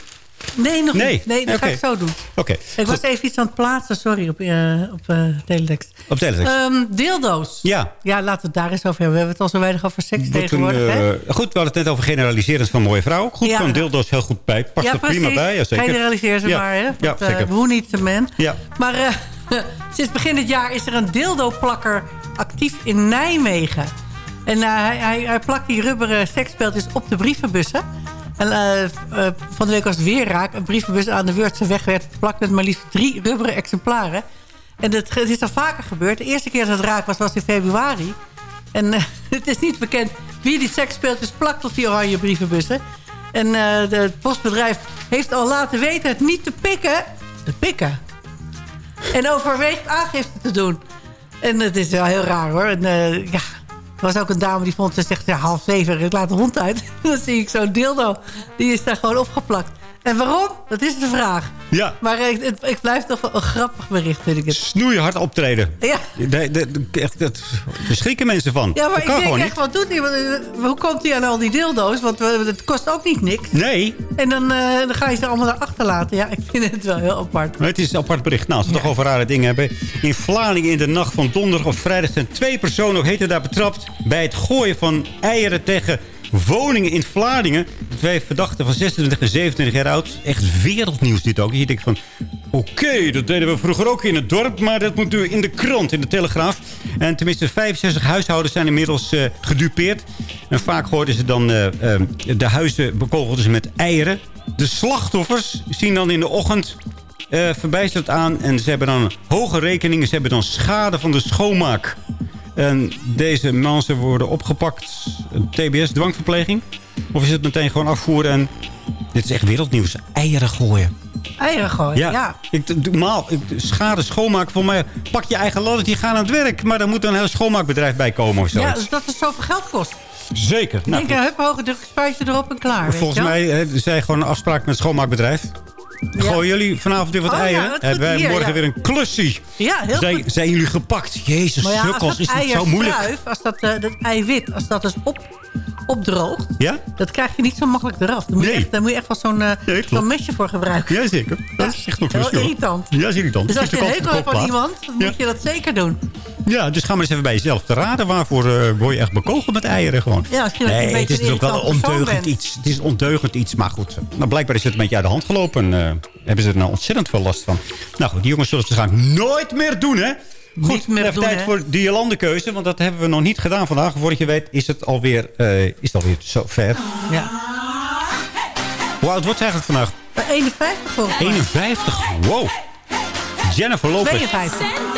Nee, nog nee. niet. Nee, dat ga ik zo doen. Oké. Ik was even iets aan het plaatsen, sorry, op, uh, op uh, teletext. Op teletext. Um, deeldoos. Ja. Ja, laten we het daar eens over hebben. We hebben het al zo weinig over seks tegenwoordig. Een, uh, goed, we hadden het net over generaliserend van mooie vrouw. Goed, ja. deeldoos heel goed bij. Past ja, er prima bij. Ja, zeker. Generaliseer ze ja. maar, hè. Ja, zeker. Hoe niet de man. Ja. Maar [laughs] sinds begin dit jaar is er een dildo-plakker actief in Nijmegen. En hij, hij, hij plakt die rubberen seksspeeltjes op de brievenbussen... En uh, uh, van de week was het weer raak. Een brievenbus aan de Wurtse weg werd geplakt met maar liefst drie rubberen exemplaren. En het, is al vaker gebeurd. De eerste keer dat het raak was, was in februari. En uh, [laughs] het is niet bekend wie die seksspeeltjes plakt op die oranje brievenbussen. En het postbedrijf heeft al laten weten het niet te pikken. Te pikken. En overweegt aangifte te doen. En het is wel heel raar hoor. En, ja, was ook een dame die vond, ze zegt ja, half zeven, ik laat de hond uit. [laughs] dan zie ik zo'n dildo, die is daar gewoon opgeplakt. En waarom? Dat is de vraag. Ja. Maar ik, het, ik blijf toch wel een grappig bericht, vind ik het. Snoeihard optreden. Ja. De, de, de, echt, dat, daar schrikken mensen van. Ja, maar dat kan ik denk echt, wat doet hij? Hoe komt hij aan al die dildo's? Want het kost ook niet niks. Nee. En dan, uh, dan ga je ze allemaal naar achterlaten. Ja, ik vind het wel heel apart. Maar het is een apart bericht. Nou, als we ja. toch over rare dingen hebben. In Vlaanderen in de nacht van donderdag of vrijdag... zijn twee personen, ook heten daar betrapt... bij het gooien van eieren tegen woningen in Vlaardingen. Twee verdachten van 26 en 27 jaar oud. Echt wereldnieuws dit ook. Je denkt van, oké, dat deden we vroeger ook in het dorp... maar dat moet nu in de krant, in de Telegraaf. En tenminste 65 huishoudens zijn inmiddels uh, gedupeerd. En vaak hoorden ze dan uh, uh, de huizen bekogelden ze met eieren. De slachtoffers zien dan in de ochtend verbijsterd aan... en ze hebben dan hoge rekeningen. Ze hebben dan schade van de schoonmaak. En deze mensen worden opgepakt. TBS, dwangverpleging. Of is het meteen gewoon afvoeren en... Dit is echt wereldnieuws. Eieren gooien. Eieren gooien, ja. ja. Ik, schade schoonmaken. Voor mij pak je eigen ladder, die gaan aan het werk. Maar dan moet een heel schoonmaakbedrijf bij komen of zo. Ja, dat het zoveel geld kost. Zeker. Nou, denk, hup, hoge druk, spuitje erop en klaar. Volgens mij hè, zij gewoon een afspraak met het schoonmaakbedrijf. Gooien jullie vanavond weer wat oh, eieren? Ja, Hebben wij morgen weer een klussie. Ja, heel zijn, goed. zijn jullie gepakt? Jezus, sukkels, is dat het zo moeilijk? als dat, uh, dat eiwit, als dat dus op, opdroogt... Ja? dat krijg je niet zo makkelijk eraf. Daar moet, Nee. je, echt, daar moet je echt wel zo'n uh, Nee, zo'n mesje voor gebruiken. Jazeker. Dat is echt ook Heel irritant. Ja, is irritant. Dus als je een hekel hebt iemand, dan Ja. moet je dat zeker doen. Ja, dus ga maar eens even bij jezelf te raden. Waarvoor eh, word je echt bekogeld met eieren gewoon? Ja, misschien nee, een het is natuurlijk wel ondeugend iets. Het is ondeugend iets, maar goed. Nou, blijkbaar is het een beetje uit de hand gelopen. En eh, hebben ze er nou ontzettend veel last van. Nou goed, die jongens zullen het waarschijnlijk nooit meer doen, hè? Goed, Niet meer even doen, tijd hè? voor die landenkeuze. Want dat hebben we nog niet gedaan vandaag. Voordat je weet is het alweer, eh is het alweer zo ver. Ja. Hoe oud wordt ze eigenlijk vandaag? Bij 51 volgens mij. 51. Wow. Jennifer Lopez. 52.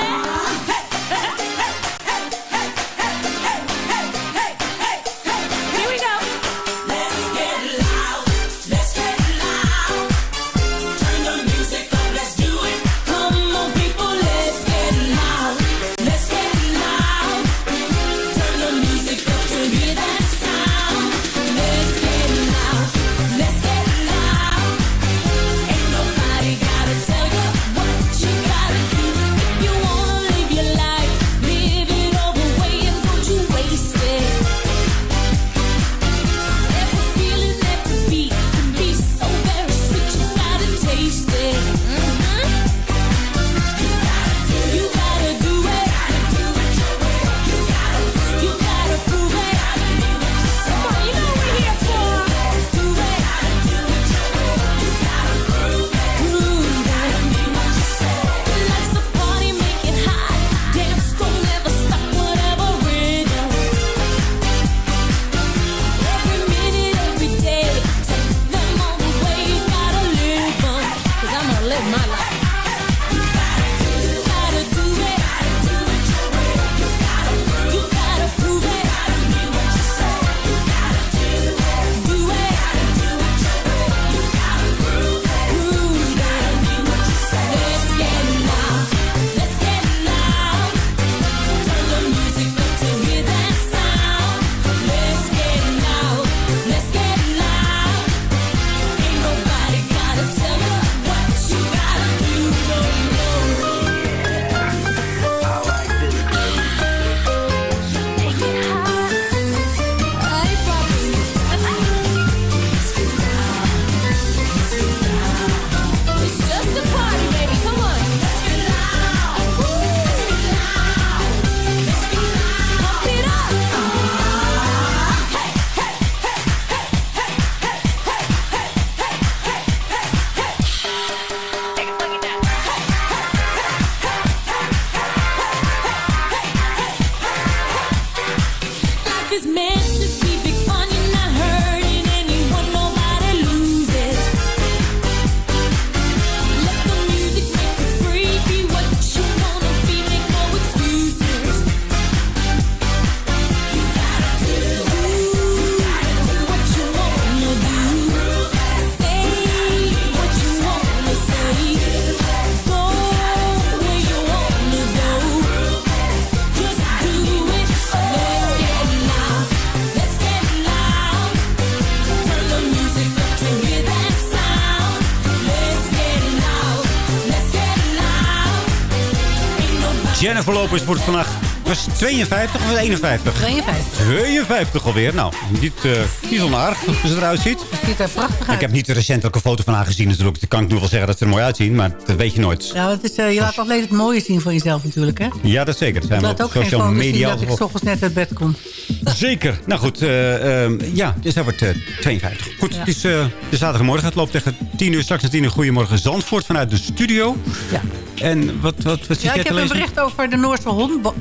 Jennifer Lopez wordt vandaag... Was 52 of 51? 52. 52 alweer. Nou, niet, eh niet onaardig hoe ze eruit ziet. Het ziet er prachtig uit. Ik heb niet recentelijk een foto van haar gezien natuurlijk. Dan kan ik nu wel zeggen dat ze er mooi uitzien. Maar dat weet je nooit. Ja, het is, eh, je laat alleen het mooie zien van jezelf natuurlijk, hè? Ja, dat zeker. Dat zijn Ik laat ook geen social zien media. dat ik s ochtends net uit bed kom. Zeker. Nou goed, eh, ehm, ja, dus hij wordt eh, 52. Goed, Ja. het is de zaterdagmorgen. Het loopt tegen 10 uur. Straks naar 10 uur. Goedemorgen Zandvoort vanuit de studio. Ja. En wat, wat, wat zit Ja, ik heb een bericht over de Noorse hondba-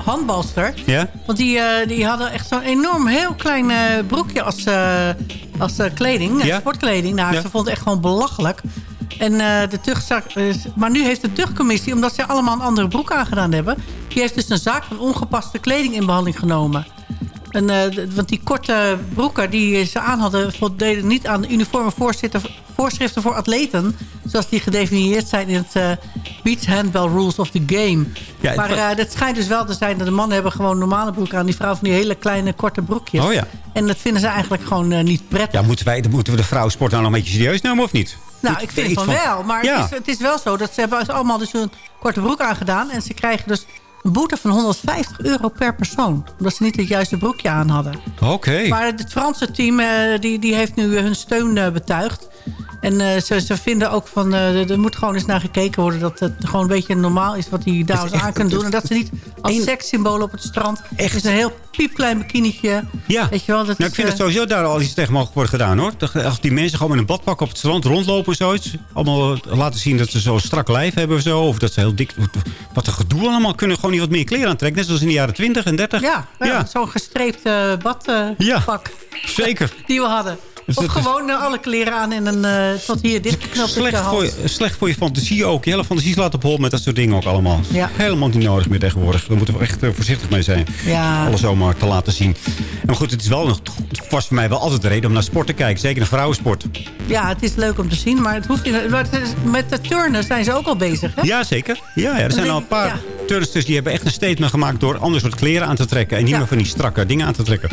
Ja? Want die, eh, die hadden echt zo'n enorm heel klein eh, broekje als, eh, als kleding. Ja? Sportkleding. Nou, Ja. ze vond het echt gewoon belachelijk. En, de tuchtzak, maar nu heeft de tuchtcommissie, omdat ze allemaal een andere broek aangedaan hebben... die heeft dus een zaak van ongepaste kleding in behandeling genomen. En, eh, want die korte broeken die ze aan hadden... voldeden niet aan de uniforme voorschriften voor atleten... zoals die gedefinieerd zijn in het eh, Beach Handball Rules of the Game. Ja, het maar wa- eh, dat schijnt dus wel te zijn dat de mannen hebben gewoon normale broeken aan... die vrouwen van die hele kleine korte broekjes. Oh ja. En dat vinden ze eigenlijk gewoon niet prettig. Ja, moeten, wij, moeten we de vrouwensport nou nog een beetje serieus nemen of niet? Nou, ik vind het van wel. Maar Ja. het, is, het is wel zo dat ze hebben allemaal dus een korte broek aangedaan. En ze krijgen dus boete van 150 euro per persoon. Omdat ze niet het juiste broekje aan hadden. Oké. Maar het Franse team eh, die, die heeft nu hun steun eh, betuigd. En eh, ze, ze vinden ook van, eh, er- moet gewoon eens naar gekeken worden... dat het gewoon een beetje normaal is wat die dames aan kunnen doen. En dat ze niet als sekssymbool op het strand... Echt? is een heel piepklein bikinietje. Ja, Weet je wel, dat nou, ik vind eh, dat sowieso daar al iets tegen mogen worden gedaan, hoor. Dat- Als die mensen gewoon met een badpak op het strand rondlopen of zoiets. Allemaal laten zien dat ze zo'n strak lijf hebben of zo. Of dat ze heel dik... Wat een gedoe allemaal. Kunnen gewoon niet wat meer kleren aantrekken. Net zoals in de jaren 20 en 30. Ja, ja, Ja. zo'n gestreept eh, badpak Ja. Zeker. [laughs] die we hadden. Dus of is- gewoon eh, alle kleren aan en een eh, tot hier dit geknapt Slecht voor, je, slecht voor je fantasie ook. Je hele fantasie slaat op hol met dat soort dingen ook allemaal. Ja. Helemaal niet nodig meer tegenwoordig. Daar moeten we echt eh, voorzichtig mee zijn. Ja. Alles zomaar te laten zien. Maar goed, het is wel nog, voor mij wel altijd de reden om naar sport te kijken. Zeker naar vrouwensport. Ja, het is leuk om te zien, maar het hoeft niet. Met de turnen zijn ze ook al bezig, hè? Ja, zeker. Ja, ja, er zijn al een paar ja. turnsters die hebben echt een statement gemaakt... door ander soort kleren aan te trekken. En niet Ja. meer van die strakke dingen aan te trekken.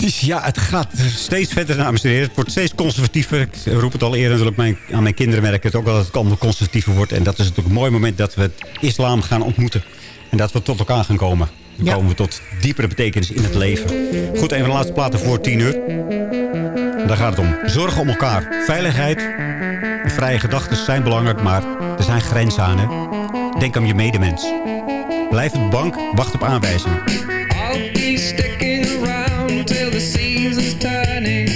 Dus ja, het gaat steeds verder, dames en heren. Het wordt steeds conservatiever. Ik roep het al eerder natuurlijk. Mijn, aan mijn kinderen merk ik het ook wel dat het allemaal conservatiever wordt. En dat is natuurlijk een mooi moment dat we het islam gaan ontmoeten. En dat we tot elkaar gaan komen. Dan Ja. komen we tot diepere betekenis in het leven. Goed, een van de laatste platen voor tien uur. Daar gaat het om. Zorgen om elkaar. Veiligheid. Vrije gedachten zijn belangrijk, maar er zijn grenzen aan. Hè? Denk aan je medemens. Blijf op de bank, wacht op aanwijzingen. is turning.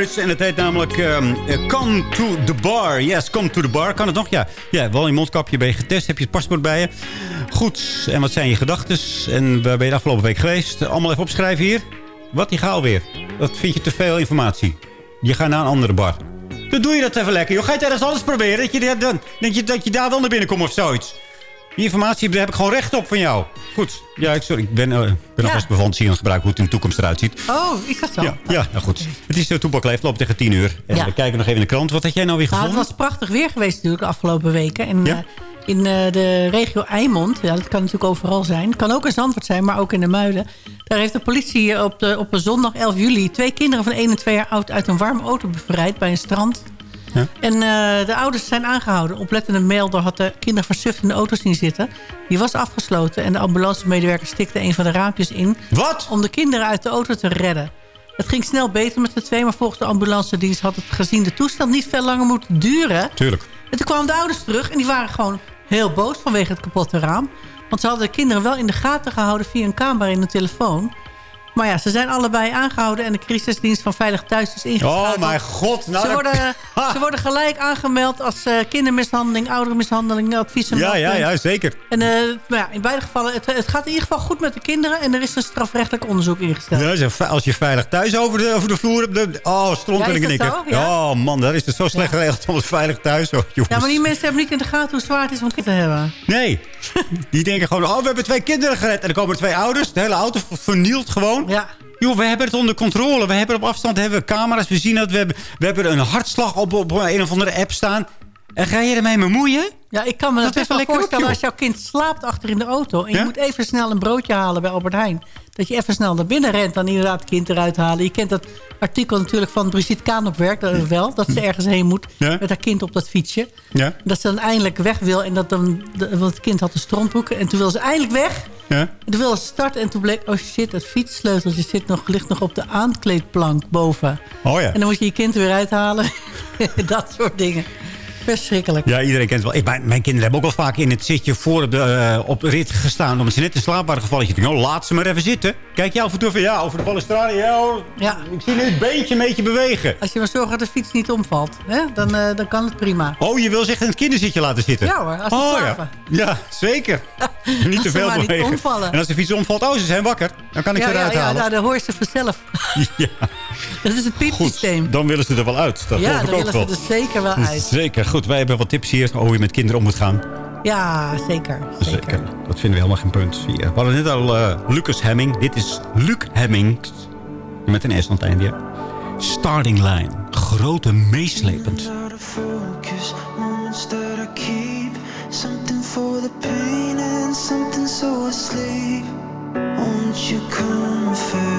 En het heet namelijk ehm, eh, Come to the Bar. Yes, come to the bar. Kan het nog? Ja, ja wel in mondkapje ben je getest. Heb je het paspoort bij je? Goed. En wat zijn je gedachten? En waar ben je de afgelopen week geweest? Allemaal even opschrijven hier. Wat, die gaal weer. Dat vind je te veel informatie. Je gaat naar een andere bar. Dan doe je dat even lekker. Joh. Ga je tijdens alles proberen? Dat je, dat, dat, je, dat je daar wel naar binnen komt of zoiets. Die informatie daar heb ik gewoon recht op van jou. Goed. Ja, ik, sorry. Ik ben, eh, ben alvast bevonden zien gebruiken hoe het in de toekomst eruit ziet. Oh, is dat zo? Ja, ja nou goed. Het is uh, Toepakleef, loopt tegen 10 uur. En Ja. we kijken nog even in de krant. Wat had jij nou weer Nou, het gevonden? was prachtig weer geweest natuurlijk de afgelopen weken. En Ja. eh, in eh, de regio Eimond, ja, dat kan natuurlijk overal zijn. Het kan ook in Zandvoort zijn, maar ook in de Muiden. Daar heeft de politie op, de, op een zondag 11 juli... twee kinderen van 1 en 2 jaar oud uit een warme auto bevrijd bij een strand. Ja. En eh, de ouders zijn aangehouden. Oplettende melder had de kinderen versuft in de auto zien zitten. Die was afgesloten en de ambulancemedewerker stikte een van de raampjes in. Wat? Om de kinderen uit de auto te redden. Het ging snel beter met de twee, maar volgens de ambulance dienst had het gezien de toestand niet veel langer moeten duren. Tuurlijk. En toen kwamen de ouders terug en die waren gewoon heel boos vanwege het kapotte raam. Want ze hadden de kinderen wel in de gaten gehouden via een camera in de telefoon. Maar ja, ze zijn allebei aangehouden en de crisisdienst van Veilig Thuis is ingeschakeld. Oh mijn god. Nou, ze, worden, [laughs] ze worden gelijk aangemeld als eh, kindermishandeling, ouderenmishandeling, advies en Ja, ja, ja, zeker. En eh, maar ja, in beide gevallen, het, het gaat in ieder geval goed met de kinderen... en er is een strafrechtelijk onderzoek ingesteld. Ja, zeg, als je veilig thuis over de, over de vloer hebt... Oh, stront Ja, en dat knikken. Ja. Oh man, dat is het zo slecht geregeld. Om het veilig thuis. Oh, jongens. Ja, maar die mensen hebben niet in de gaten hoe zwaar het is om kinderen te hebben. Nee. [laughs] Die denken gewoon, oh, we hebben twee kinderen gered. En dan komen er twee ouders. De hele auto vernield gewoon. Ja. Joh, we hebben het onder controle. We hebben op afstand hebben we camera's. We zien dat we hebben, we hebben een hartslag op, op een of andere app staan. En ga je ermee bemoeien? Ja, ik kan me Dat best wel voorstellen als jouw kind slaapt achter in de auto... en Ja? je moet even snel een broodje halen bij Albert Heijn. Dat je even snel naar binnen rent, dan inderdaad het kind eruit halen. Je kent dat artikel natuurlijk van Brigitte Kaan op werk dat wel. Dat ze ergens heen moet Ja. met haar kind op dat fietsje. Ja. Dat ze dan eindelijk weg wil. En dat dan, de- want het kind had een stronthoek. En toen wil ze eindelijk weg. Ja. En toen wilde ze starten. En toen bleek, oh shit, het fietssleuteltje zit nog, ligt nog op de aankleedplank boven. Oh ja. En dan moet je je kind er weer uithalen. [laughs] dat soort dingen. Verschrikkelijk. Ja, iedereen kent het wel. Ik, mijn, mijn kinderen hebben ook wel vaak in het zitje voor op de, eh, op de rit gestaan. Omdat ze net in slaap waren gevallen. Je denkt, oh, laat ze maar even zitten. Kijk je af en toe van, ja, over de balustrade. Ja, hoor. Ja. ik zie nu het beentje een beetje bewegen. Als je maar zorgt dat de fiets niet omvalt, hè, dan, eh, dan kan het prima. Oh, je wil zich in het kinderzitje laten zitten? Ja hoor, als ze oh, slapen. ja. ja, zeker. [laughs] niet te veel bewegen. omvallen. En als de fiets omvalt, oh, ze zijn wakker. Dan kan ik ja, ze eruit ja, ja, halen. nou, dan hoor je ze vanzelf. [laughs] Ja, Dat is het piepsysteem. dan willen ze er wel uit. Dat Ja, dan ik ook willen wel. ze er zeker wel uit. Zeker. Goed, wij hebben wat tips hier hoe je met kinderen om moet gaan. Ja, zeker. Zeker. Dat vinden we helemaal geen punt. Hier. We hadden net al eh, Lucas Hemming. Dit is Luc Hemming. Met een S aan het einde. ja. Starting line. Grote meeslepend. Something for the pain and something so asleep. Won't you comfort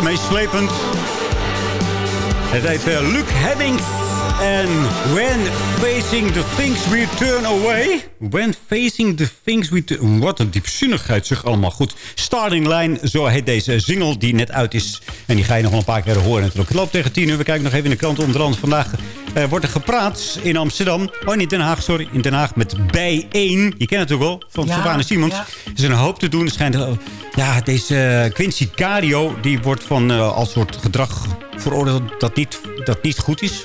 Groot en meeslepend. Het heet eh, Luke Hemmings. En When Facing the Things We Turn Away. When Facing the Things. Wat een diepzinnigheid, zeg allemaal goed. Starting Line, zo heet deze single die net uit is. En die ga je nog wel een paar keer horen natuurlijk. Het loopt tegen tien uur. We kijken nog even in de krant. Onder andere vandaag eh, wordt er gepraat in Amsterdam. Oh, niet Den Haag, sorry. In Den Haag met Bij 1. Je kent het natuurlijk wel, van Ja, Sylvana Simons. ja. Er is een hoop te doen. Er schijnt, eh, ja, deze eh, Quincy Cario... die wordt van eh, als soort gedrag veroordeeld dat niet, dat niet goed is.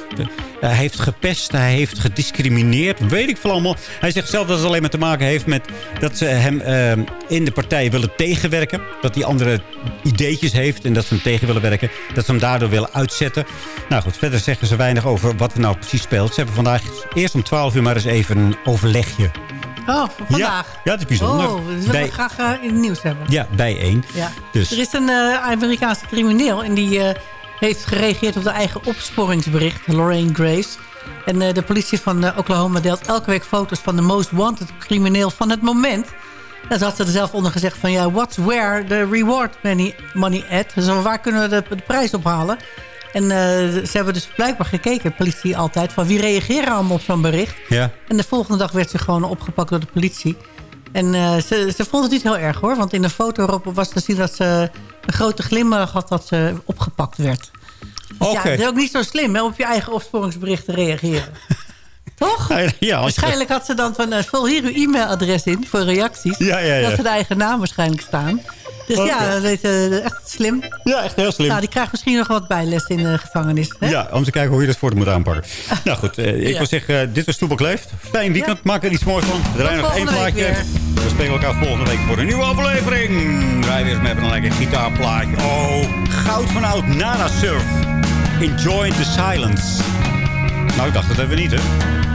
Hij heeft gepest, hij heeft gediscrimineerd. Weet ik veel allemaal. Hij zegt zelf dat het alleen maar te maken heeft met... dat ze hem eh, in de partij willen tegenwerken. Dat hij andere ideetjes heeft en dat ze hem tegen willen werken. Dat ze hem daardoor willen uitzetten. Nou goed, verder zeggen ze weinig over wat er nou precies speelt. Ze hebben vandaag eerst om 12 uur maar eens even een overlegje. Oh, vandaag. Ja, het is bijzonder. Oh, dat willen Bij- we graag eh, in het nieuws hebben. Ja, bij één. Ja. Dus. Er is een eh, Amerikaanse crimineel en die eh, heeft gereageerd op de eigen opsporingsbericht, Lorraine Grace. En eh, de politie van eh, Oklahoma deelt elke week foto's van de most wanted crimineel van het moment. En ze had ze er zelf onder gezegd van ja, what's where the reward money, money at? Dus waar kunnen we de, de prijs ophalen? En eh, ze hebben dus blijkbaar gekeken, de politie altijd, van wie reageren allemaal op zo'n bericht. Ja. En de volgende dag werd ze gewoon opgepakt door de politie. En eh, ze, ze vond het niet heel erg hoor. Want in de foto erop was te zien dat ze een grote glimlach had dat ze opgepakt werd. Dus. Ja, het is ook niet zo slim hè, om op je eigen opsporingsbericht te reageren. [laughs] Toch? [laughs] Ja, Waarschijnlijk had ze dan van, vul hier uw e-mailadres in voor reacties. Ja, ja, ja. Dat ze de eigen naam waarschijnlijk staan. Dus ja, dat is eh, echt slim. Ja, echt heel slim. Nou, die krijgt misschien nog wat bijles in de gevangenis. Hè? Ja, om te kijken hoe je dat voor moet aanpakken. nou goed, eh, ik Ja. wil zeggen, dit was Toebak Leeft. Fijn weekend, maak er iets moois van. We draaien nog één plaatje. We spelen elkaar volgende week voor een nieuwe aflevering. Draai weer eens met een lekker gitaarplaatje. Oh, goud van oud, Nana Surf. Enjoy the silence. Nou, ik dacht dat hebben we niet, hè?